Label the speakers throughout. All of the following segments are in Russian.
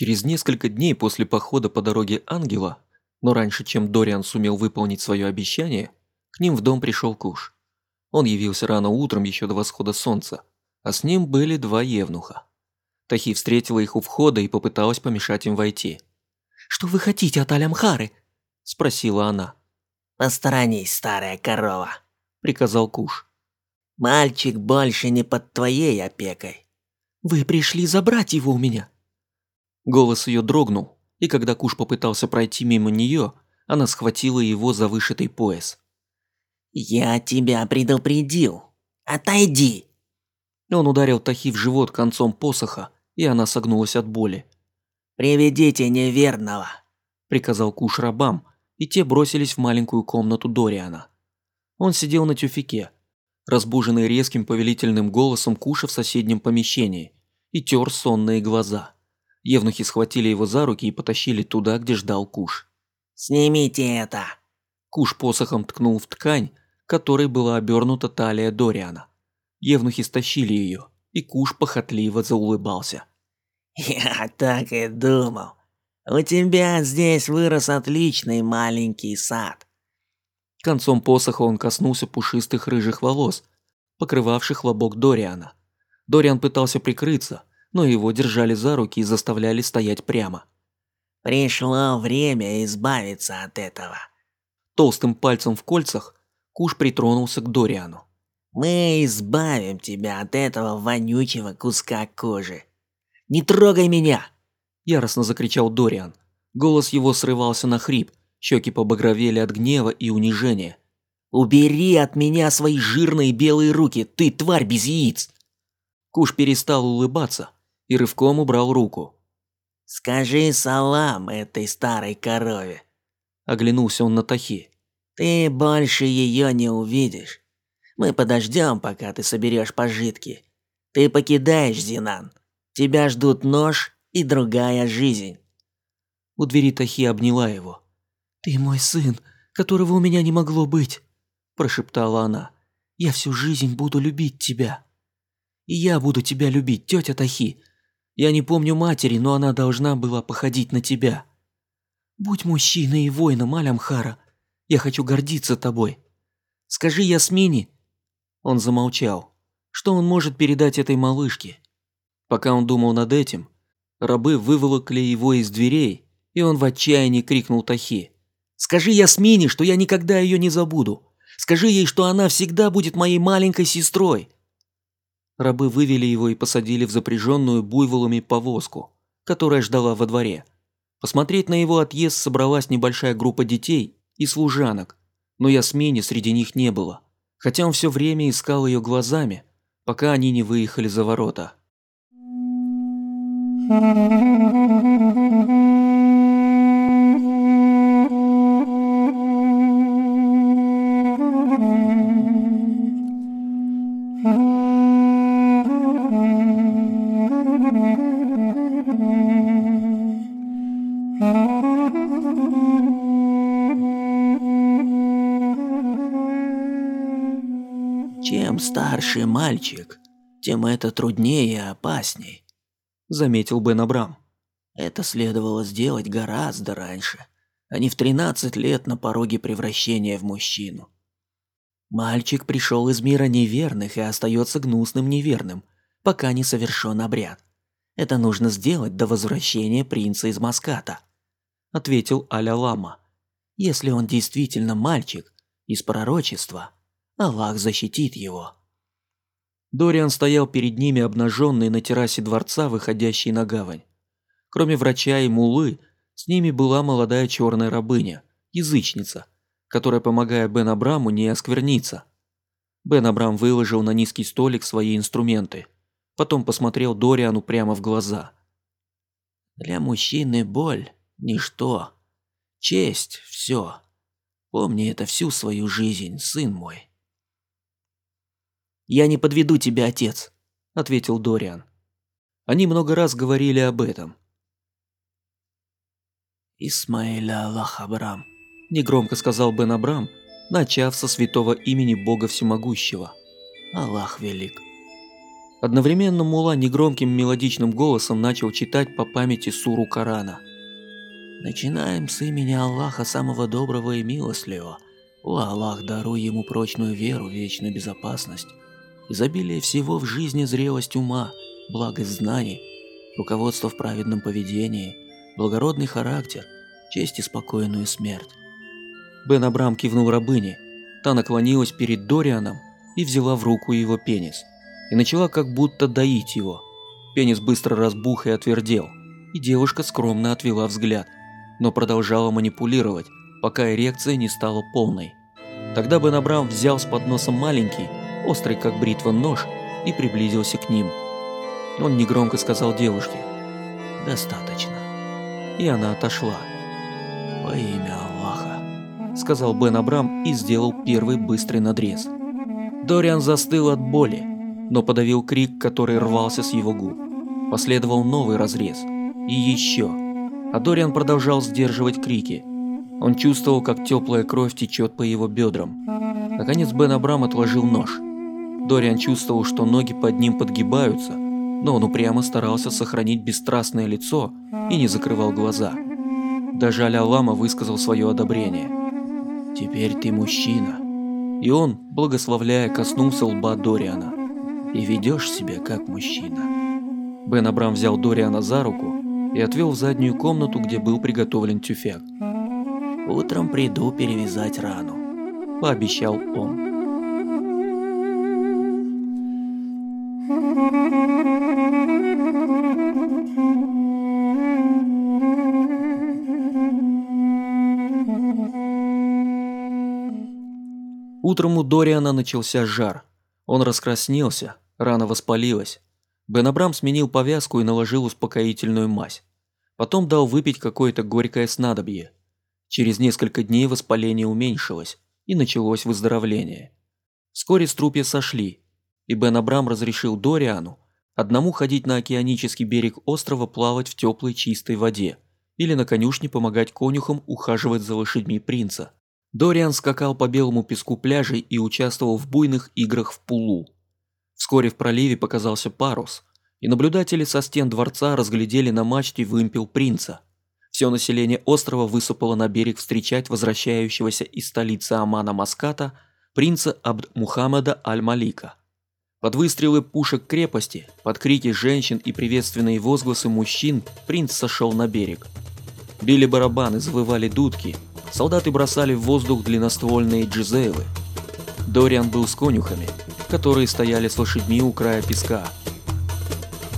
Speaker 1: Через несколько дней после похода по дороге Ангела, но раньше, чем Дориан сумел выполнить свое обещание, к ним в дом пришел Куш. Он явился рано утром еще до восхода солнца, а с ним были два евнуха. Тахи встретила их у входа и попыталась помешать им войти.
Speaker 2: «Что вы хотите от Алямхары?»
Speaker 1: – спросила она.
Speaker 3: «Посторонись, старая корова», –
Speaker 1: приказал Куш.
Speaker 3: «Мальчик больше не под твоей опекой».
Speaker 2: «Вы пришли забрать его у меня?»
Speaker 1: Голос ее дрогнул, и когда Куш попытался пройти мимо нее, она схватила его за вышитый пояс.
Speaker 3: «Я тебя предупредил. Отойди!»
Speaker 1: Он ударил Тахи в живот концом посоха, и она согнулась от боли.
Speaker 3: «Приведите неверного», –
Speaker 1: приказал Куш рабам, и те бросились в маленькую комнату Дориана. Он сидел на тюфике, разбуженный резким повелительным голосом Куша в соседнем помещении, и тер сонные глаза. Евнухи схватили его за руки и потащили туда, где ждал Куш.
Speaker 3: «Снимите это!»
Speaker 1: Куш посохом ткнул в ткань, которой была обернута талия Дориана. Евнухи стащили ее, и Куш похотливо заулыбался.
Speaker 3: «Я так и думал. У тебя здесь вырос отличный маленький сад».
Speaker 1: Концом посоха он коснулся пушистых рыжих волос, покрывавших лобок Дориана. Дориан пытался прикрыться, но его держали за руки и заставляли стоять прямо.
Speaker 3: «Пришло время избавиться от этого».
Speaker 1: Толстым пальцем в кольцах Куш притронулся к Дориану.
Speaker 3: «Мы избавим тебя от этого вонючего куска кожи. Не трогай меня!»
Speaker 1: Яростно закричал Дориан. Голос его срывался на хрип, щеки побагровели от гнева и унижения.
Speaker 3: «Убери от меня свои жирные белые руки, ты тварь без яиц!»
Speaker 1: Куш перестал улыбаться и рывком убрал руку.
Speaker 3: «Скажи салам этой старой корове!»
Speaker 1: Оглянулся он на Тахи.
Speaker 3: Ты больше ее не увидишь. Мы подождем, пока ты соберешь пожитки. Ты покидаешь Зинан. Тебя ждут нож и другая жизнь.
Speaker 1: У двери Тахи обняла его.
Speaker 2: Ты мой сын, которого у меня не могло быть, прошептала она. Я всю жизнь буду любить тебя. И я буду тебя любить, тетя Тахи. Я не помню матери, но она должна была походить на тебя. Будь мужчиной и воином, Алямхара. Я хочу гордиться тобой. Скажи Ясмине...» Он замолчал. Что он может передать этой малышке? Пока он думал над этим, рабы выволокли его из дверей, и он в отчаянии крикнул Тахи. «Скажи Ясмине, что я никогда ее не забуду. Скажи ей, что она всегда будет моей маленькой сестрой». Рабы вывели его и посадили в запряженную буйволами повозку, которая ждала во дворе. Посмотреть на его отъезд собралась небольшая группа детей и служанок, но Ясмини среди них не было, хотя он все время искал ее глазами, пока они не выехали за ворота.
Speaker 3: Старше мальчик, тем это труднее и опасней», – заметил Бен Абрам. «Это следовало сделать гораздо раньше, а не в 13 лет на пороге превращения в мужчину. Мальчик пришел из мира неверных и остается гнусным неверным, пока не совершен обряд. Это нужно сделать до возвращения принца из Маската», – ответил Аля Лама. «Если он действительно мальчик, из пророчества – Аллах защитит его.
Speaker 1: Дориан стоял перед ними обнаженный на террасе дворца, выходящей на гавань. Кроме врача и мулы, с ними была молодая черная рабыня, язычница, которая, помогая Бен Абраму, не оскверниться. Бен Абрам выложил на низкий столик свои инструменты. Потом посмотрел Дориану прямо в глаза.
Speaker 3: «Для мужчины боль – ничто. Честь – все. Помни это всю свою жизнь, сын мой».
Speaker 2: «Я не подведу тебя, отец», – ответил Дориан. Они много раз говорили об этом.
Speaker 3: «Исмаиля Аллах Абрам», –
Speaker 1: негромко сказал Бен Абрам, начав со святого имени Бога Всемогущего.
Speaker 3: «Аллах велик».
Speaker 1: Одновременно Мула негромким мелодичным голосом начал читать по памяти суру Корана.
Speaker 3: «Начинаем с имени Аллаха самого доброго и милостливого. О Аллах, даруй ему прочную веру, вечную безопасность, изобилие всего в жизни, зрелость ума, благость знаний, руководство в праведном поведении, благородный характер, честь и спокойную смерть».
Speaker 1: Бен Абрам кивнул рабыне. Та наклонилась перед Дорианом и взяла в руку его пенис и начала как будто доить его. Пенис быстро разбух и отвердел, и девушка скромно отвела взгляд, но продолжала манипулировать, пока эрекция не стала полной. Тогда Бен Абрам взял с подноса маленький, острый как бритва нож и приблизился к ним. Он негромко сказал девушке «Достаточно». И она отошла.
Speaker 3: «Во имя Аллаха», —
Speaker 1: сказал Бен Абрам и сделал первый быстрый надрез. Дориан застыл от боли, но подавил крик, который рвался с его губ. Последовал новый разрез. И еще. А Дориан продолжал сдерживать крики. Он чувствовал, как теплая кровь течет по его бедрам. Наконец Бен Абрам отложил нож. Дориан чувствовал, что ноги под ним подгибаются, но он упрямо старался сохранить бесстрастное лицо и не закрывал глаза. Даже Аля Лама высказал свое одобрение. «Теперь ты мужчина». И он, благословляя, коснулся лба Дориана и ведешь себя как мужчина. Бен Абрам взял Дориана за руку и отвел в заднюю комнату, где был приготовлен тюфяк.
Speaker 3: «Утром приду перевязать рану», –
Speaker 1: пообещал он. Утром у Дориана начался жар. Он раскраснелся, рана воспалилась. Бен Абрам сменил повязку и наложил успокоительную мазь. Потом дал выпить какое-то горькое снадобье. Через несколько дней воспаление уменьшилось, и началось выздоровление. Вскоре струпья сошли, и Бен Абрам разрешил Дориану одному ходить на океанический берег острова плавать в теплой чистой воде или на конюшне помогать конюхам ухаживать за лошадьми принца. Дориан скакал по белому песку пляжей и участвовал в буйных играх в пулу. Вскоре в проливе показался парус, и наблюдатели со стен дворца разглядели на мачте вымпел принца. Все население острова высыпало на берег встречать возвращающегося из столицы Амана Маската принца Абд Мухаммада Аль-Малика. Под выстрелы пушек крепости, под крики женщин и приветственные возгласы мужчин принц сошел на берег. Били барабаны, завывали дудки – солдаты бросали в воздух длинноствольные джизейлы. Дориан был с конюхами, которые стояли с лошадьми у края песка.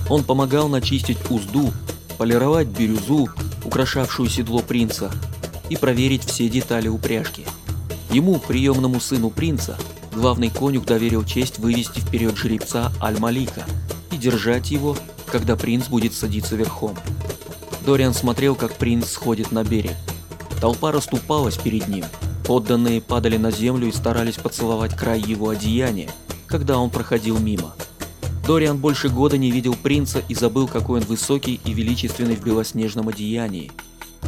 Speaker 1: Он помогал начистить узду, полировать бирюзу, украшавшую седло принца, и проверить все детали упряжки. Ему, приемному сыну принца, главный конюх доверил честь вывести вперед жеребца Аль-Малика и держать его, когда принц будет садиться верхом. Дориан смотрел, как принц сходит на берег. Толпа расступалась перед ним. Подданные падали на землю и старались поцеловать край его одеяния, когда он проходил мимо. Дориан больше года не видел принца и забыл, какой он высокий и величественный в белоснежном одеянии.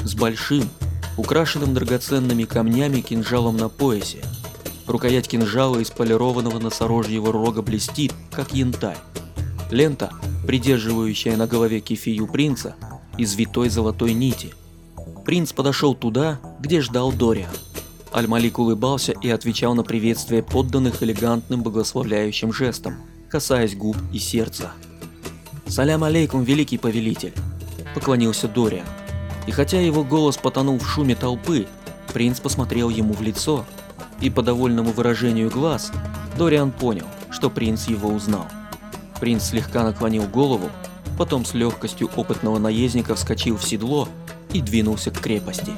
Speaker 1: С большим, украшенным драгоценными камнями кинжалом на поясе. Рукоять кинжала из полированного носорожьего рога блестит, как янтарь. Лента, придерживающая на голове кефию принца, из витой золотой нити – Принц подошел туда, где ждал Дориан. Аль-Малик улыбался и отвечал на приветствие подданных элегантным благословляющим жестом, касаясь губ и сердца. «Салям алейкум, великий повелитель!» – поклонился Дориан. И хотя его голос потонул в шуме толпы, принц посмотрел ему в лицо, и по довольному выражению глаз Дориан понял, что принц его узнал. Принц слегка наклонил голову, потом с легкостью опытного наездника вскочил в седло и двинулся к крепости.